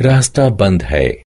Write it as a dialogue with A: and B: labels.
A: रास्ता बंद है।